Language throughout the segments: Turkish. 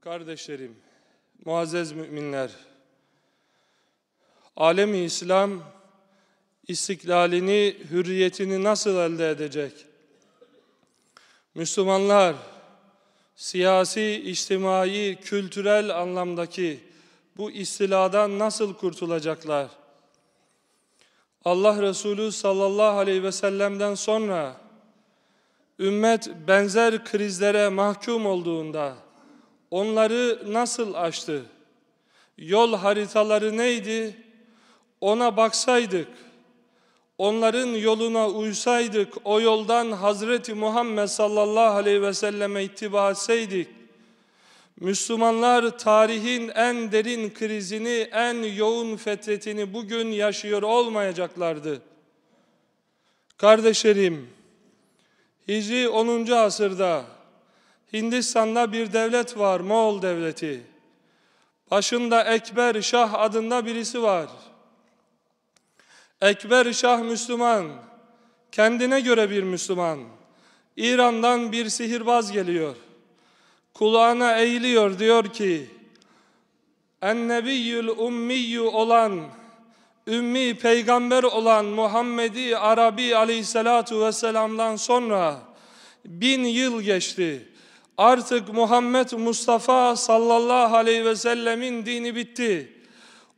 Kardeşlerim, muazzez müminler, alemi İslam istiklalini, hürriyetini nasıl elde edecek? Müslümanlar siyasi, içtimai, kültürel anlamdaki bu istiladan nasıl kurtulacaklar? Allah Resulü sallallahu aleyhi ve sellem'den sonra ümmet benzer krizlere mahkum olduğunda onları nasıl aştı? Yol haritaları neydi? Ona baksaydık, onların yoluna uysaydık, o yoldan Hazreti Muhammed sallallahu aleyhi ve selleme ittiba etseydik, Müslümanlar tarihin en derin krizini, en yoğun fetretini bugün yaşıyor olmayacaklardı. Kardeşlerim, Hicri 10. asırda Hindistan'da bir devlet var, Moğol devleti. Başında Ekber Şah adında birisi var. Ekber Şah Müslüman, kendine göre bir Müslüman. İran'dan bir sihirbaz geliyor. Kulağına eğiliyor diyor ki, Ennebiyyül ummiyyü olan, ümmi peygamber olan Muhammedi Arabi aleyhissalatu vesselam'dan sonra bin yıl geçti. Artık Muhammed Mustafa sallallahu aleyhi ve sellemin dini bitti.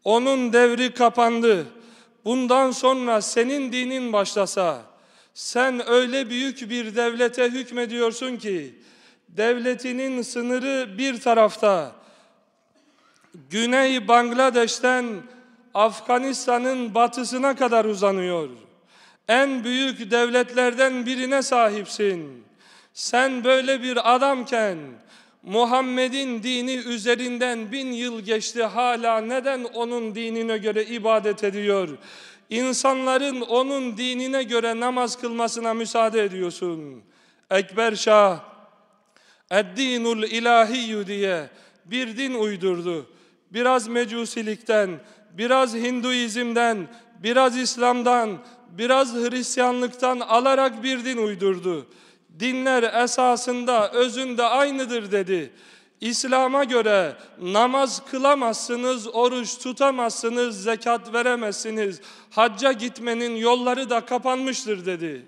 Onun devri kapandı. Bundan sonra senin dinin başlasa, sen öyle büyük bir devlete hükmediyorsun ki, devletinin sınırı bir tarafta, Güney Bangladeş'ten Afganistan'ın batısına kadar uzanıyor. En büyük devletlerden birine sahipsin. Sen böyle bir adamken Muhammed'in dini üzerinden bin yıl geçti hala neden onun dinine göre ibadet ediyor? İnsanların onun dinine göre namaz kılmasına müsaade ediyorsun. Ekber Şah, Eddinul ilahiyyü diye bir din uydurdu. Biraz mecusilikten, biraz Hinduizm'den, biraz İslam'dan, biraz Hristiyanlıktan alarak bir din uydurdu. Dinler esasında, özünde aynıdır dedi. İslam'a göre namaz kılamazsınız, oruç tutamazsınız, zekat veremezsiniz. Hacca gitmenin yolları da kapanmıştır dedi.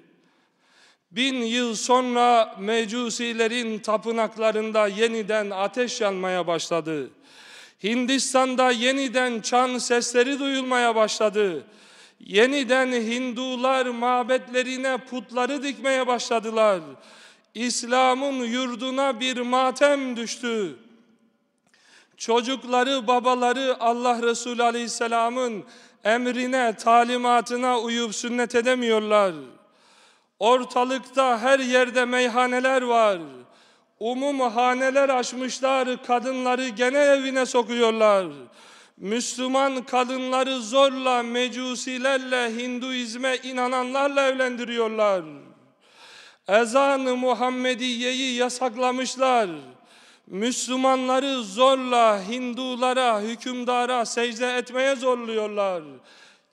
Bin yıl sonra mecusilerin tapınaklarında yeniden ateş yanmaya başladı. Hindistan'da yeniden çan sesleri duyulmaya başladı. Yeniden Hindular mabetlerine putları dikmeye başladılar. İslam'ın yurduna bir matem düştü. Çocukları, babaları Allah Resulü Aleyhisselam'ın emrine, talimatına uyup sünnet edemiyorlar. Ortalıkta her yerde meyhaneler var. Umum haneler açmışlar, kadınları gene evine sokuyorlar. Müslüman kadınları zorla mecusilerle, Hinduizme inananlarla evlendiriyorlar. Ezan-ı Muhammediye'yi yasaklamışlar. Müslümanları zorla Hindulara, hükümdara secde etmeye zorluyorlar.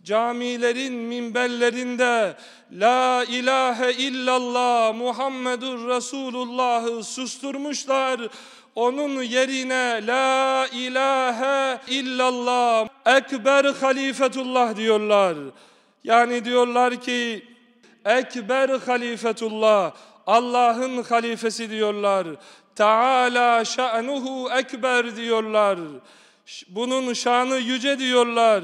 Camilerin minberlerinde La ilahe illallah Muhammedur Resulullah'ı susturmuşlar. Onun yerine La ilahe illallah Ekber halifetullah diyorlar. Yani diyorlar ki Ekber halifetullah Allah'ın halifesi diyorlar. Teala şa'nuhu ekber diyorlar. Bunun şanı yüce diyorlar.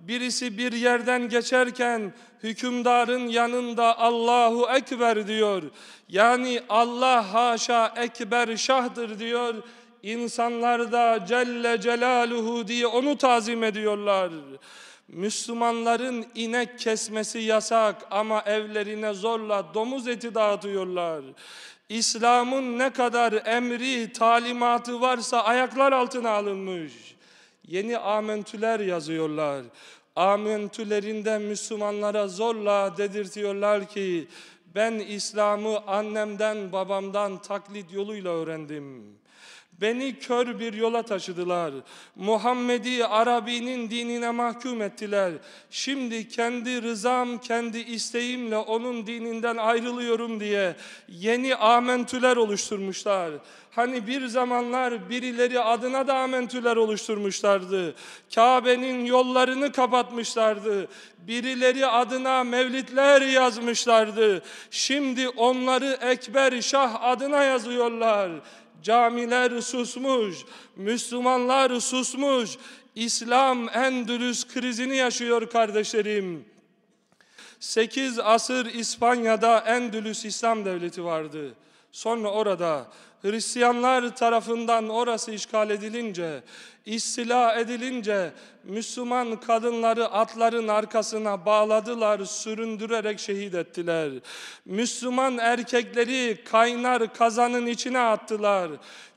Birisi bir yerden geçerken hükümdarın yanında Allahu Ekber diyor. Yani Allah haşa ekber şahdır diyor. İnsanlar da Celle Celaluhu diye onu tazim ediyorlar. Müslümanların inek kesmesi yasak ama evlerine zorla domuz eti dağıtıyorlar. İslam'ın ne kadar emri, talimatı varsa ayaklar altına alınmış. Yeni amentüler yazıyorlar. Amentülerinde Müslümanlara zorla dedirtiyorlar ki ben İslam'ı annemden babamdan taklit yoluyla öğrendim. Beni kör bir yola taşıdılar. Muhammedi Arabi'nin dinine mahkum ettiler. Şimdi kendi rızam, kendi isteğimle onun dininden ayrılıyorum diye yeni amentüler oluşturmuşlar. Hani bir zamanlar birileri adına da amentüler oluşturmuşlardı. Kabe'nin yollarını kapatmışlardı. Birileri adına mevlitler yazmışlardı. Şimdi onları Ekber Şah adına yazıyorlar. Camiler susmuş, Müslümanlar susmuş. İslam Endülüs krizini yaşıyor kardeşlerim. 8 asır İspanya'da Endülüs İslam Devleti vardı. Sonra orada Hristiyanlar tarafından orası işgal edilince, istila edilince Müslüman kadınları atların arkasına bağladılar, süründürerek şehit ettiler. Müslüman erkekleri kaynar kazanın içine attılar.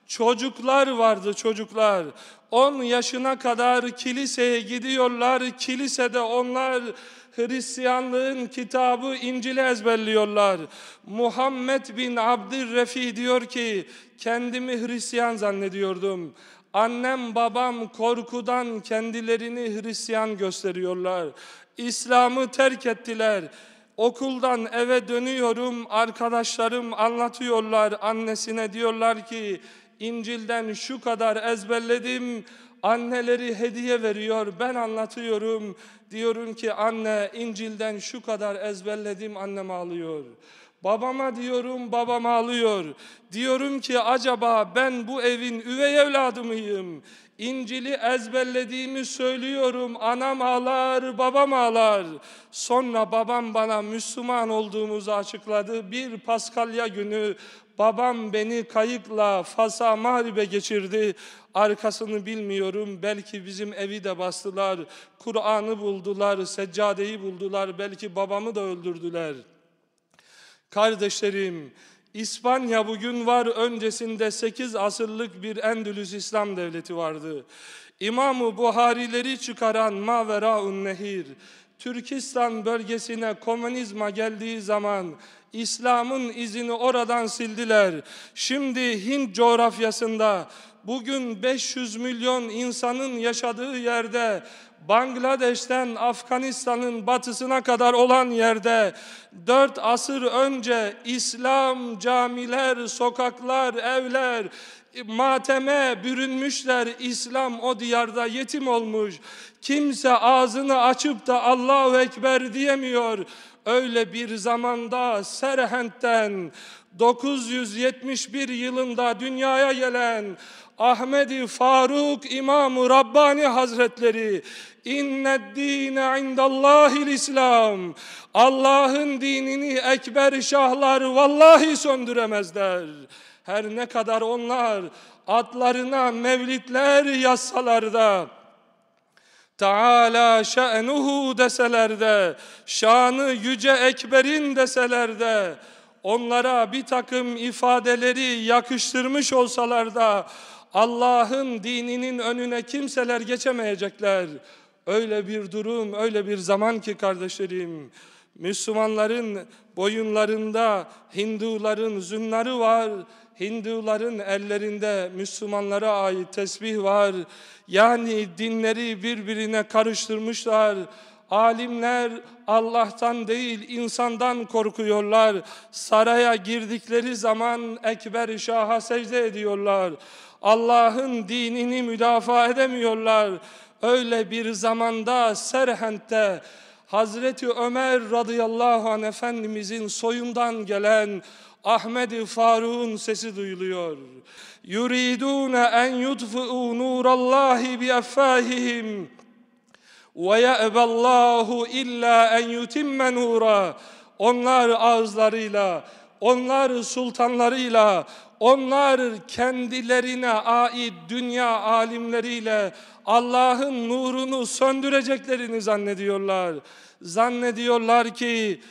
Çocuklar vardı çocuklar. 10 yaşına kadar kiliseye gidiyorlar. Kilisede onlar Hristiyanlığın kitabı İncil'i ezberliyorlar. Muhammed bin Abdülrefi diyor ki kendimi Hristiyan zannediyordum. Annem babam korkudan kendilerini Hristiyan gösteriyorlar. İslam'ı terk ettiler. Okuldan eve dönüyorum, arkadaşlarım anlatıyorlar annesine diyorlar ki İncil'den şu kadar ezberledim, anneleri hediye veriyor, ben anlatıyorum. Diyorum ki anne İncil'den şu kadar ezberledim, annem ağlıyor. Babama diyorum, babam ağlıyor. Diyorum ki acaba ben bu evin üvey evladı mıyım? İncil'i ezberlediğimi söylüyorum. Anam ağlar, babam ağlar. Sonra babam bana Müslüman olduğumuzu açıkladı. Bir Paskalya günü babam beni kayıkla Fas'a Mağrib'e geçirdi. Arkasını bilmiyorum. Belki bizim evi de bastılar. Kur'an'ı buldular, seccadeyi buldular. Belki babamı da öldürdüler. Kardeşlerim, İspanya bugün var, öncesinde 8 asırlık bir Endülüs İslam devleti vardı. İmam-ı Buharileri çıkaran Maveraun Nehir, Türkistan bölgesine komünizma geldiği zaman İslam'ın izini oradan sildiler. Şimdi Hint coğrafyasında bugün 500 milyon insanın yaşadığı yerde Bangladeş'ten Afganistan'ın batısına kadar olan yerde dört asır önce İslam camiler, sokaklar, evler mateme bürünmüşler. İslam o diyarda yetim olmuş. Kimse ağzını açıp da Allahu Ekber diyemiyor. Öyle bir zamanda Serhent'ten 971 yılında dünyaya gelen Ahmedi Faruk İmam-ı Rabbani Hazretleri İnned dine indallahil İslam Allah'ın dinini ekber şahlar vallahi söndüremezler. Her ne kadar onlar adlarına mevlitler yazsalar da Teala şe'nuhu deseler de, şanı yüce ekberin deseler de, onlara bir takım ifadeleri yakıştırmış olsalar da, Allah'ın dininin önüne kimseler geçemeyecekler. Öyle bir durum, öyle bir zaman ki kardeşlerim, Müslümanların boyunlarında Hinduların zünları var, Hinduların ellerinde Müslümanlara ait tesbih var. Yani dinleri birbirine karıştırmışlar. Alimler Allah'tan değil insandan korkuyorlar. Saraya girdikleri zaman Ekber Şah'a secde ediyorlar. Allah'ın dinini müdafaa edemiyorlar. Öyle bir zamanda Serhent'te Hazreti Ömer radıyallahu anh Efendimizin soyundan gelen Ahmed-i Faruk'un sesi duyuluyor. Yuridune en yudfi'u nurallahi bi affahihim ve ye'ballahu illa en yutimme nura. Onlar ağızlarıyla, onlar sultanlarıyla, onlar kendilerine ait dünya alimleriyle Allah'ın nurunu söndüreceklerini zannediyorlar. Zannediyorlar ki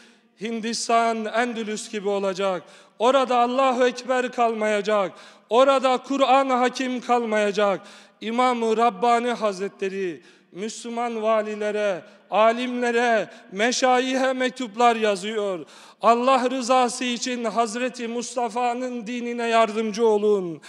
Hindistan Endülüs gibi olacak. Orada Allahu Ekber kalmayacak. Orada Kur'an hakim kalmayacak. İmam-ı Rabbani Hazretleri Müslüman valilere, alimlere, meşayihe mektuplar yazıyor. Allah rızası için Hazreti Mustafa'nın dinine yardımcı olun.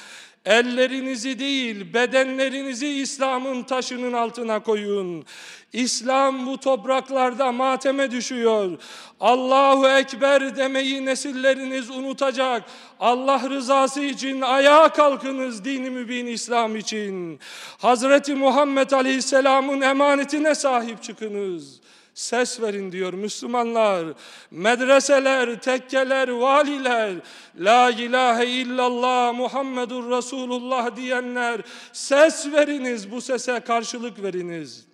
Ellerinizi değil, bedenlerinizi İslam'ın taşının altına koyun. İslam bu topraklarda mateme düşüyor. Allahu Ekber demeyi nesilleriniz unutacak. Allah rızası için ayağa kalkınız dini mübin İslam için. Hazreti Muhammed Aleyhisselam'ın emanetine sahip çıkınız. Ses verin diyor Müslümanlar. Medreseler, tekkeler, valiler, La ilahe illallah Muhammedur Resulullah diyenler ses veriniz bu sese karşılık veriniz.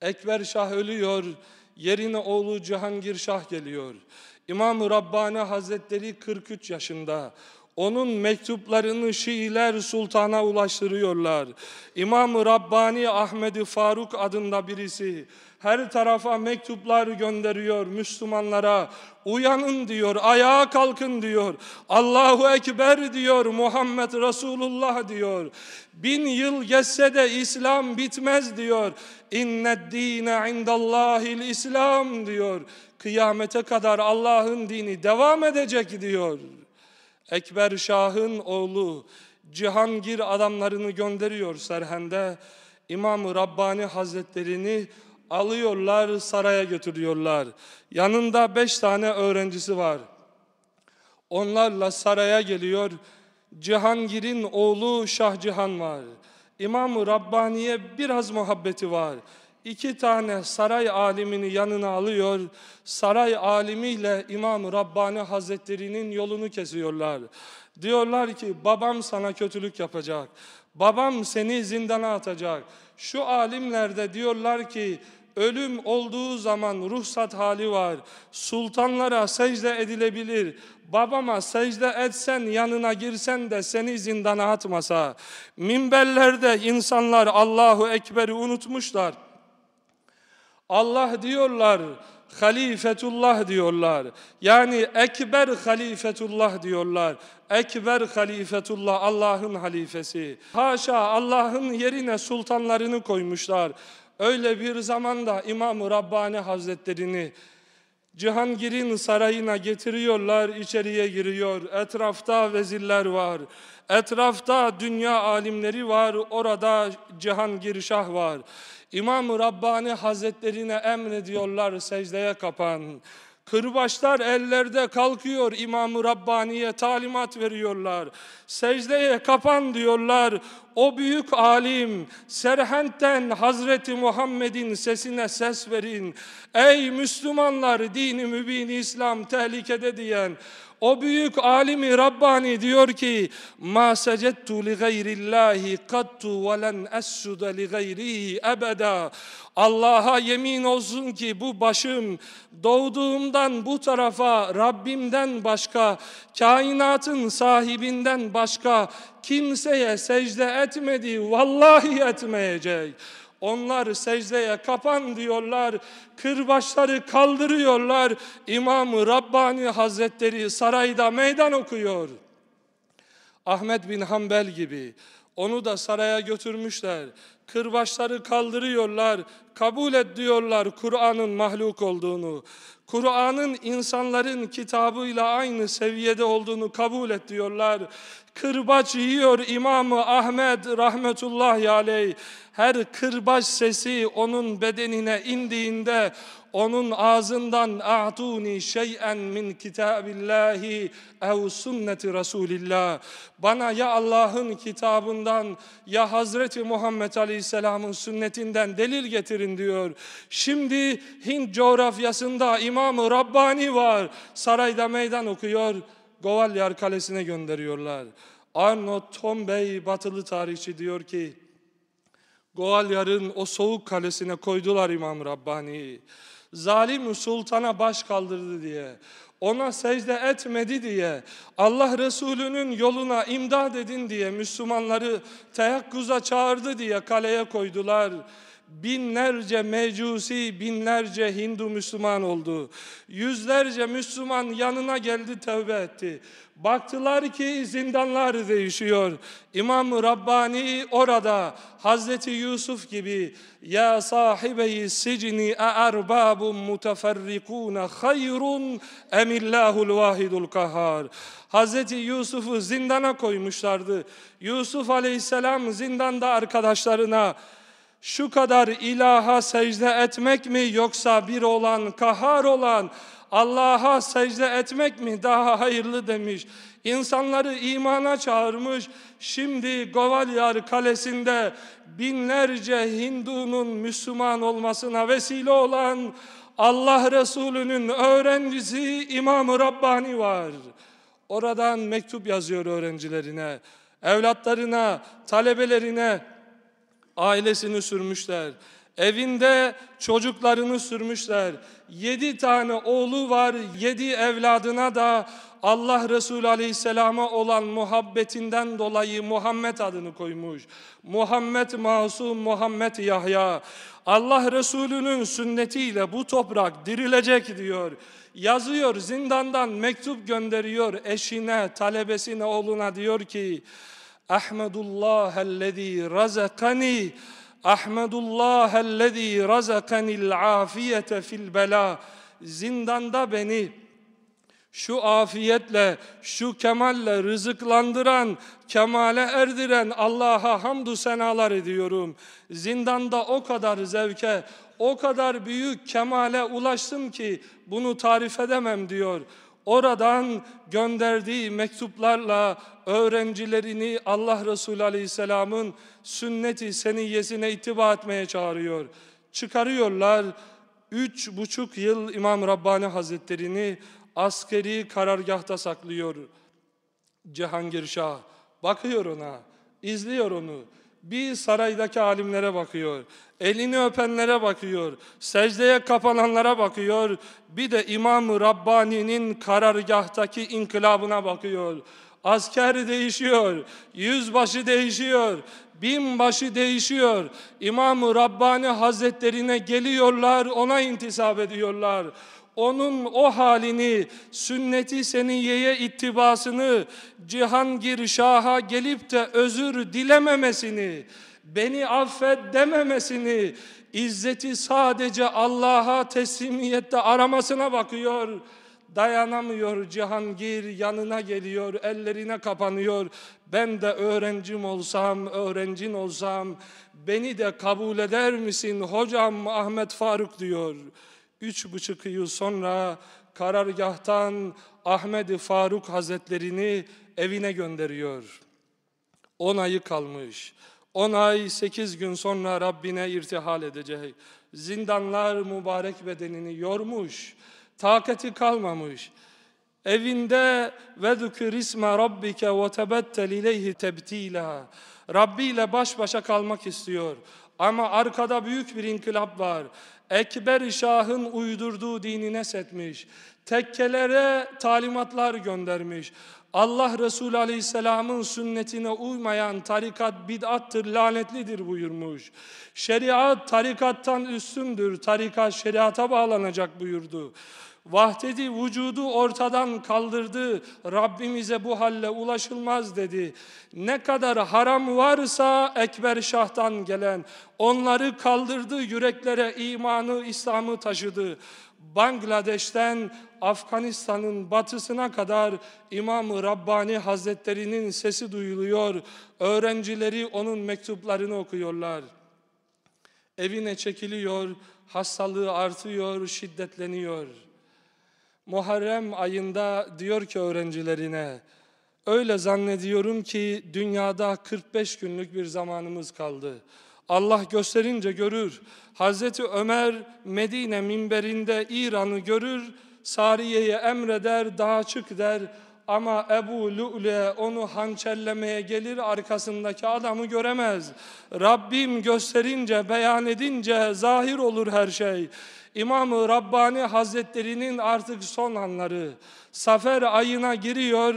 Ekber Şah ölüyor, yerine oğlu Cihangir Şah geliyor. İmam-ı Rabbani Hazretleri 43 yaşında. Onun mektuplarını Şiiler sultana ulaştırıyorlar. İmam-ı Rabbani Ahmedi Faruk adında birisi her tarafa mektuplar gönderiyor Müslümanlara. Uyanın diyor, ayağa kalkın diyor. Allahu Ekber diyor, Muhammed Resulullah diyor. Bin yıl geçse de İslam bitmez diyor. İnned dine indallahil İslam diyor. Kıyamete kadar Allah'ın dini devam edecek diyor. Ekber Şah'ın oğlu Cihangir adamlarını gönderiyor Serhen'de. İmam-ı Rabbani Hazretlerini alıyorlar saraya götürüyorlar. Yanında beş tane öğrencisi var. Onlarla saraya geliyor. Cihangir'in oğlu Şah Cihan var. İmam-ı Rabbani'ye biraz muhabbeti var. İki tane saray alimini yanına alıyor. Saray alimiyle İmam-ı Rabbani Hazretleri'nin yolunu kesiyorlar. Diyorlar ki babam sana kötülük yapacak. Babam seni zindana atacak. Şu alimler de diyorlar ki ölüm olduğu zaman ruhsat hali var. Sultanlara secde edilebilir. Babama secde etsen yanına girsen de seni zindana atmasa. Minberlerde insanlar Allahu Ekber'i unutmuşlar. Allah diyorlar, halifetullah diyorlar. Yani ekber halifetullah diyorlar. Ekber halifetullah Allah'ın halifesi. Haşa Allah'ın yerine sultanlarını koymuşlar. Öyle bir zamanda İmam-ı Rabbani Hazretlerini Cihangir'in sarayına getiriyorlar, içeriye giriyor. Etrafta vezirler var. Etrafta dünya alimleri var. Orada Cihangir Şah var. İmam-ı Rabbani Hazretlerine emrediyorlar secdeye kapan. Kırbaçlar ellerde kalkıyor İmam-ı Rabbani'ye talimat veriyorlar. Secdeye kapan diyorlar. O büyük alim Serhent'ten Hazreti Muhammed'in sesine ses verin. Ey Müslümanlar dini mübin İslam tehlikede diyen o büyük alimi Rabbani diyor ki ma secettu li gayrillahi kattu ve len essuda li gayrihi ebeda Allah'a yemin olsun ki bu başım doğduğumdan bu tarafa Rabbimden başka, kainatın sahibinden başka kimseye secde etmedi, vallahi etmeyecek. Onlar secdeye kapan diyorlar, kırbaçları kaldırıyorlar. İmam-ı Rabbani Hazretleri sarayda meydan okuyor. Ahmet bin Hanbel gibi onu da saraya götürmüşler. Kırbaçları kaldırıyorlar, kabul et diyorlar Kur'an'ın mahluk olduğunu. Kur'an'ın insanların kitabıyla aynı seviyede olduğunu kabul et diyorlar. Kırbaç yiyor İmamı Ahmet rahmetullahi aleyh. Her kırbaç sesi onun bedenine indiğinde onun ağzından a'tuni şey'en min kitabillahi ev sünneti Resulillah. Bana ya Allah'ın kitabından ya Hazreti Muhammed Aleyhisselam'ın sünnetinden delil getirin diyor. Şimdi Hint coğrafyasında İmam-ı Rabbani var. Sarayda meydan okuyor. Govalyar Kalesi'ne gönderiyorlar. Arnold Tombey batılı tarihçi diyor ki Govalyar'ın o soğuk kalesine koydular İmam Rabbani'yi zalim sultana baş kaldırdı diye, ona secde etmedi diye, Allah Resulü'nün yoluna imdad edin diye Müslümanları teyakkuza çağırdı diye kaleye koydular. Binlerce mecusi, binlerce Hindu Müslüman oldu. Yüzlerce Müslüman yanına geldi, tövbe etti. Baktılar ki zindanlar değişiyor. İmam Rabbani orada Hazreti Yusuf gibi ya sahibeyi sicni e arbabun muteferrikun hayrun emillahul vahidul kahhar. Hazreti Yusuf'u zindana koymuşlardı. Yusuf aleyhisselam zindanda arkadaşlarına şu kadar ilaha secde etmek mi yoksa bir olan, kahar olan Allah'a secde etmek mi daha hayırlı demiş. İnsanları imana çağırmış. Şimdi Govalyar Kalesi'nde binlerce Hindu'nun Müslüman olmasına vesile olan Allah Resulü'nün öğrencisi İmam-ı Rabbani var. Oradan mektup yazıyor öğrencilerine, evlatlarına, talebelerine, ailesini sürmüşler. Evinde çocuklarını sürmüşler. Yedi tane oğlu var. Yedi evladına da Allah Resulü Aleyhisselam'a olan muhabbetinden dolayı Muhammed adını koymuş. Muhammed Masum, Muhammed Yahya. Allah Resulü'nün sünnetiyle bu toprak dirilecek diyor. Yazıyor zindandan mektup gönderiyor eşine, talebesine, oğluna diyor ki Ahmedullah ellezî razakani Ahmedullah ellezî razakanil afiyete fil bela zindanda beni şu afiyetle, şu kemalle rızıklandıran, kemale erdiren Allah'a hamdü senalar ediyorum. Zindanda o kadar zevke, o kadar büyük kemale ulaştım ki bunu tarif edemem diyor. Oradan gönderdiği mektuplarla öğrencilerini Allah Resulü Aleyhisselam'ın sünneti seniyyesine itiba etmeye çağırıyor. Çıkarıyorlar. Üç buçuk yıl İmam Rabbani Hazretlerini askeri karargahta saklıyor. Cihangir Şah bakıyor ona, izliyor onu. Bir saraydaki alimlere bakıyor, elini öpenlere bakıyor, secdeye kapananlara bakıyor, bir de İmam-ı Rabbani'nin karargahtaki inkılabına bakıyor. Asker değişiyor, yüzbaşı değişiyor, binbaşı değişiyor. İmam-ı Rabbani Hazretlerine geliyorlar, ona intisap ediyorlar onun o halini, sünneti seniyeye ittibasını, Cihangir Şah'a gelip de özür dilememesini, beni affet dememesini, izzeti sadece Allah'a teslimiyette aramasına bakıyor. Dayanamıyor Cihangir, yanına geliyor, ellerine kapanıyor. Ben de öğrencim olsam, öğrencin olsam, beni de kabul eder misin hocam Ahmet Faruk diyor. Üç buçuk yıl sonra karargahtan Ahmet Faruk Hazretlerini evine gönderiyor. On ayı kalmış. On ay sekiz gün sonra Rabbine irtihal edecek. Zindanlar mübarek bedenini yormuş. Takati kalmamış. Evinde isme rabbike ve tebettel ileyhi tebtila. Rabbi ile baş başa kalmak istiyor. Ama arkada büyük bir inkılap var. Ekber Şah'ın uydurduğu dinine setmiş. Tekkelere talimatlar göndermiş. Allah Resulü Aleyhisselam'ın sünnetine uymayan tarikat bid'attır, lanetlidir buyurmuş. Şeriat tarikattan üstündür, tarikat şeriata bağlanacak buyurdu. Vahdedi vücudu ortadan kaldırdı. Rabbimize bu halle ulaşılmaz dedi. Ne kadar haram varsa Ekber Şah'tan gelen onları kaldırdı yüreklere imanı, İslam'ı taşıdı. Bangladeş'ten Afganistan'ın batısına kadar İmam-ı Rabbani Hazretleri'nin sesi duyuluyor. Öğrencileri onun mektuplarını okuyorlar. Evine çekiliyor, hastalığı artıyor, şiddetleniyor. Muharrem ayında diyor ki öğrencilerine, öyle zannediyorum ki dünyada 45 günlük bir zamanımız kaldı. Allah gösterince görür. Hazreti Ömer Medine minberinde İran'ı görür, Sariye'ye emreder, dağa çık der. Ama Ebu Lu'le onu hançerlemeye gelir arkasındaki adamı göremez. Rabbim gösterince, beyan edince zahir olur her şey. İmam-ı Rabbani Hazretleri'nin artık son anları. Safer ayına giriyor,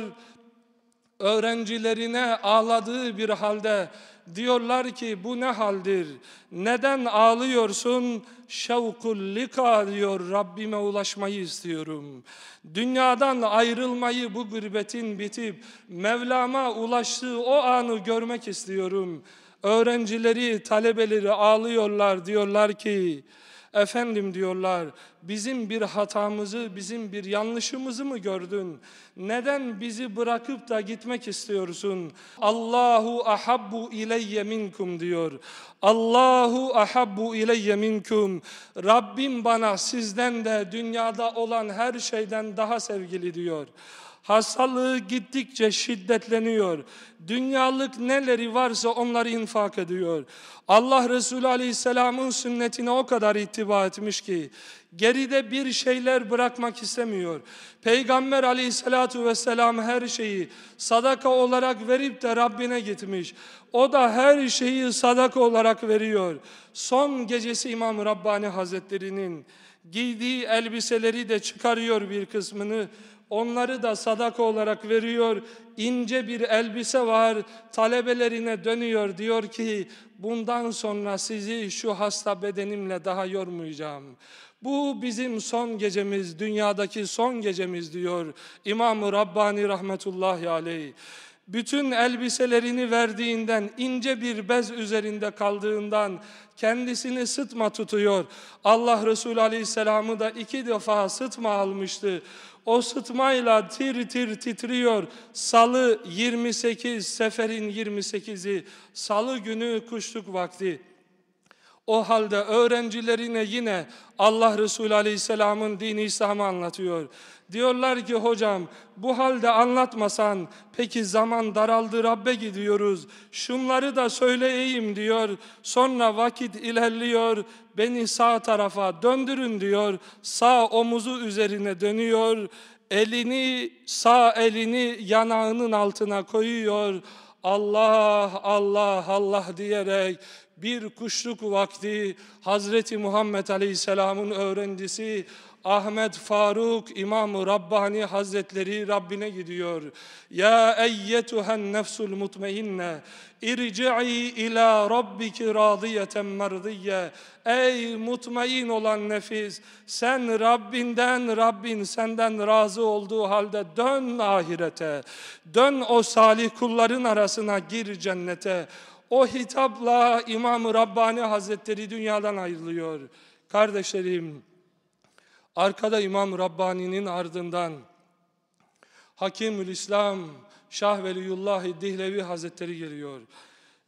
öğrencilerine ağladığı bir halde diyorlar ki bu ne haldir? Neden ağlıyorsun? Şevkul lika diyor Rabbime ulaşmayı istiyorum. Dünyadan ayrılmayı bu gırbetin bitip Mevlam'a ulaştığı o anı görmek istiyorum. Öğrencileri, talebeleri ağlıyorlar diyorlar ki Efendim diyorlar, bizim bir hatamızı, bizim bir yanlışımızı mı gördün? Neden bizi bırakıp da gitmek istiyorsun? Allahu ahabbu ileyye minkum diyor. Allahu ahabbu ileyye minkum. Rabbim bana sizden de dünyada olan her şeyden daha sevgili diyor. Hastalığı gittikçe şiddetleniyor. Dünyalık neleri varsa onları infak ediyor. Allah Resulü Aleyhisselam'ın sünnetine o kadar ittiba etmiş ki geride bir şeyler bırakmak istemiyor. Peygamber Aleyhisselatu Vesselam her şeyi sadaka olarak verip de Rabbine gitmiş. O da her şeyi sadaka olarak veriyor. Son gecesi İmam Rabbani Hazretleri'nin giydiği elbiseleri de çıkarıyor bir kısmını Onları da sadaka olarak veriyor. İnce bir elbise var. Talebelerine dönüyor. Diyor ki bundan sonra sizi şu hasta bedenimle daha yormayacağım. Bu bizim son gecemiz, dünyadaki son gecemiz diyor İmam-ı Rabbani rahmetullahi aleyh. Bütün elbiselerini verdiğinden, ince bir bez üzerinde kaldığından kendisini sıtma tutuyor. Allah Resulü Aleyhisselam'ı da iki defa sıtma almıştı. O sıtmayla tir tir titriyor. Salı 28, seferin 28'i, salı günü kuşluk vakti. O halde öğrencilerine yine Allah Resulü Aleyhisselam'ın dini İslam'ı anlatıyor. Diyorlar ki hocam bu halde anlatmasan peki zaman daraldı Rabbe gidiyoruz. Şunları da söyleyeyim diyor. Sonra vakit ilerliyor. Beni sağ tarafa döndürün diyor. Sağ omuzu üzerine dönüyor. Elini sağ elini yanağının altına koyuyor. Allah Allah Allah diyerek bir kuşluk vakti Hazreti Muhammed Aleyhisselam'ın öğrencisi Ahmet Faruk İmam Rabbani Hazretleri Rabbine gidiyor. Ya eyyetuhen nefsul mutmeinne irci'i ila rabbiki radiyeten merdiye. Ey mutmain olan nefis sen Rabbinden Rabbin senden razı olduğu halde dön ahirete. Dön o salih kulların arasına gir cennete. O hitapla İmam-ı Rabbani Hazretleri dünyadan ayrılıyor. Kardeşlerim, arkada İmam Rabbani'nin ardından Hakimül İslam Şah Veliyullah Dihlevi Hazretleri geliyor.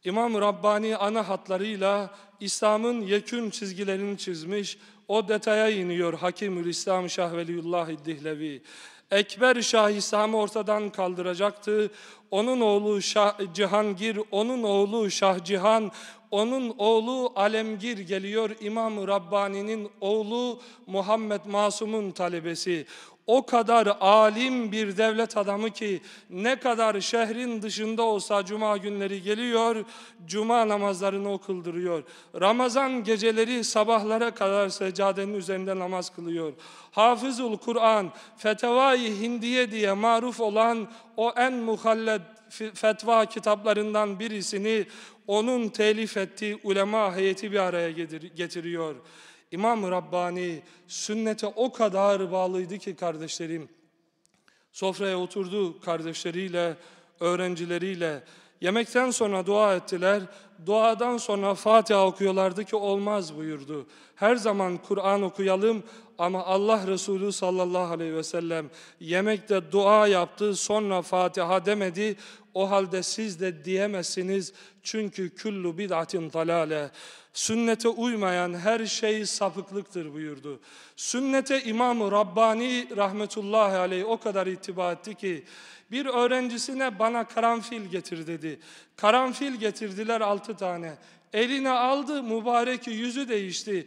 İmam Rabbani ana hatlarıyla İslam'ın yekün çizgilerini çizmiş. O detaya iniyor Hakimül İslam Şah Veliyullah Dihlevi. Ekber Şah İslam'ı ortadan kaldıracaktı. Onun oğlu Şah Cihangir, onun oğlu Şah Cihan, onun oğlu Alemgir geliyor. İmam Rabbani'nin oğlu Muhammed Masum'un talebesi o kadar alim bir devlet adamı ki ne kadar şehrin dışında olsa cuma günleri geliyor, cuma namazlarını okul Ramazan geceleri sabahlara kadar seccadenin üzerinde namaz kılıyor. Hafızul Kur'an, Fetevai Hindiye diye maruf olan o en muhallet fetva kitaplarından birisini onun telif ettiği ulema heyeti bir araya getiriyor. İmam Rabbani sünnete o kadar bağlıydı ki kardeşlerim. Sofraya oturdu kardeşleriyle, öğrencileriyle. Yemekten sonra dua ettiler. Duadan sonra Fatiha okuyorlardı ki olmaz buyurdu. Her zaman Kur'an okuyalım ama Allah Resulü sallallahu aleyhi ve sellem yemekte dua yaptı sonra Fatiha demedi. O halde siz de diyemezsiniz çünkü küllu bid'atin dalale. Sünnete uymayan her şey sapıklıktır buyurdu. Sünnete İmam-ı Rabbani rahmetullahi aleyh o kadar itibar etti ki bir öğrencisine bana karanfil getir dedi. Karanfil getirdiler altı tane. Eline aldı mübarek yüzü değişti.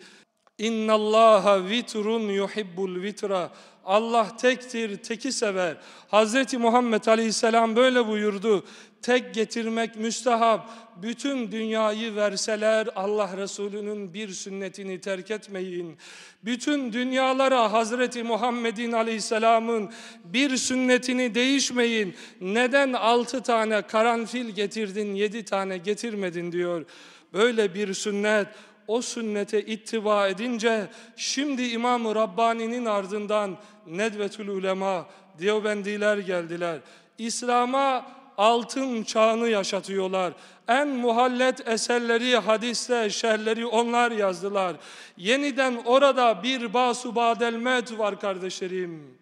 İnna Allaha vitrun yuhibbul vitra. Allah tektir, teki sever. Hazreti Muhammed Aleyhisselam böyle buyurdu. Tek getirmek müstehap. Bütün dünyayı verseler Allah Resulü'nün bir sünnetini terk etmeyin. Bütün dünyalara Hazreti Muhammed'in Aleyhisselam'ın bir sünnetini değişmeyin. Neden altı tane karanfil getirdin, yedi tane getirmedin diyor. Böyle bir sünnet o sünnete ittiba edince şimdi İmam-ı Rabbani'nin ardından Nedvetül Ulema, Diyobendiler geldiler. İslam'a altın çağını yaşatıyorlar. En muhallet eserleri, hadiste, şerleri onlar yazdılar. Yeniden orada bir basu badelmet var kardeşlerim.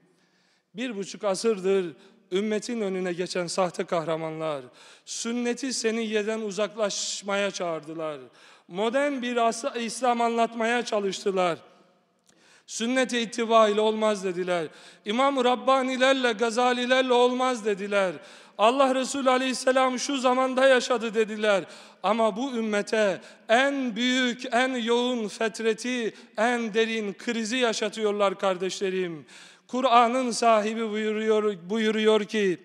Bir buçuk asırdır ümmetin önüne geçen sahte kahramanlar, sünneti seniyeden uzaklaşmaya çağırdılar Modern bir İslam anlatmaya çalıştılar. Sünnete ittiba ile olmaz dediler. İmam-ı Rabbanilerle, Gazalilerle olmaz dediler. Allah Resulü Aleyhisselam şu zamanda yaşadı dediler. Ama bu ümmete en büyük, en yoğun fetreti, en derin krizi yaşatıyorlar kardeşlerim. Kur'an'ın sahibi buyuruyor, buyuruyor ki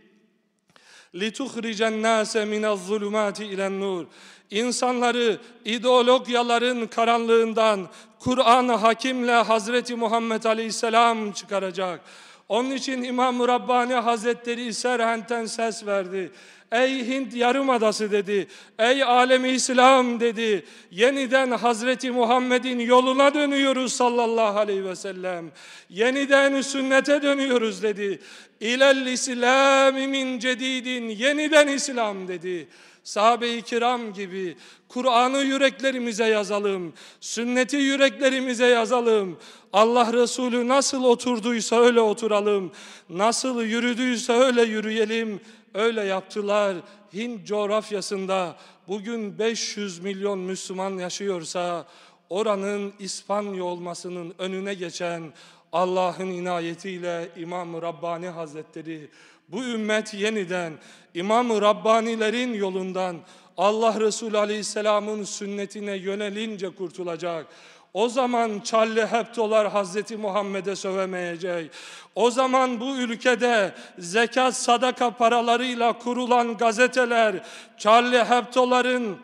لِتُخْرِجَ النَّاسَ مِنَ الظُّلُمَاتِ اِلَى النُّورِ İnsanları ideologyaların karanlığından Kur'an-ı Hakim'le Hazreti Muhammed Aleyhisselam çıkaracak. Onun için İmam Rabbani Hazretleri Serhent'ten ses verdi. Ey Hint Yarımadası dedi. Ey alemi İslam dedi. Yeniden Hazreti Muhammed'in yoluna dönüyoruz sallallahu aleyhi ve sellem. Yeniden sünnete dönüyoruz dedi. İlel İslami min cedidin. Yeniden İslam dedi sahabe-i kiram gibi Kur'an'ı yüreklerimize yazalım, sünneti yüreklerimize yazalım. Allah Resulü nasıl oturduysa öyle oturalım, nasıl yürüdüyse öyle yürüyelim. Öyle yaptılar. Hint coğrafyasında bugün 500 milyon Müslüman yaşıyorsa oranın İspanya olmasının önüne geçen Allah'ın inayetiyle İmam-ı Rabbani Hazretleri bu ümmet yeniden İmam-ı Rabbanilerin yolundan Allah Resulü Aleyhisselam'ın sünnetine yönelince kurtulacak. O zaman Çalli Heptolar Hazreti Muhammed'e sövemeyecek. O zaman bu ülkede zekat sadaka paralarıyla kurulan gazeteler Çalli Heptoların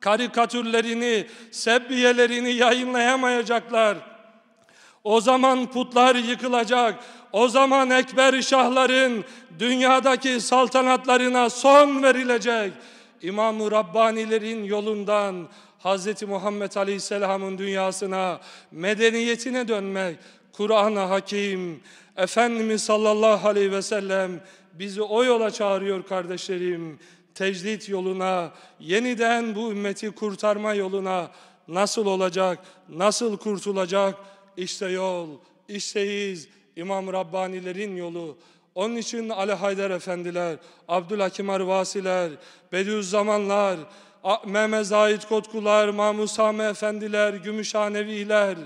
karikatürlerini, sebbiyelerini yayınlayamayacaklar. O zaman putlar yıkılacak. O zaman Ekber Şahların dünyadaki saltanatlarına son verilecek. İmam-ı Rabbanilerin yolundan Hz. Muhammed Aleyhisselam'ın dünyasına, medeniyetine dönmek, Kur'an-ı Hakim, Efendimiz sallallahu aleyhi ve sellem bizi o yola çağırıyor kardeşlerim. Tecdit yoluna, yeniden bu ümmeti kurtarma yoluna nasıl olacak, nasıl kurtulacak? İşte yol, işte İmam Rabbanilerin yolu. Onun için Ali Haydar Efendiler, Abdülhakim Arvasiler, Bediüzzamanlar, Mehmet Zahid Kotkular, Mahmud Sami Efendiler, Gümüşhaneviler,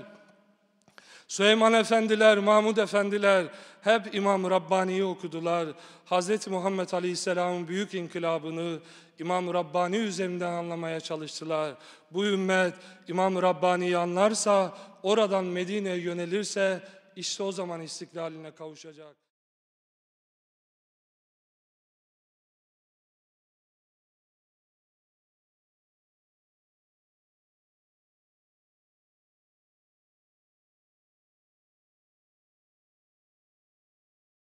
Süleyman Efendiler, Mahmud Efendiler hep İmam Rabbani'yi okudular. Hz. Muhammed Aleyhisselam'ın büyük inkılabını İmam Rabbani üzerinden anlamaya çalıştılar. Bu ümmet İmam Rabbani'yi anlarsa, oradan Medine'ye yönelirse işte o zaman istiklaline kavuşacak.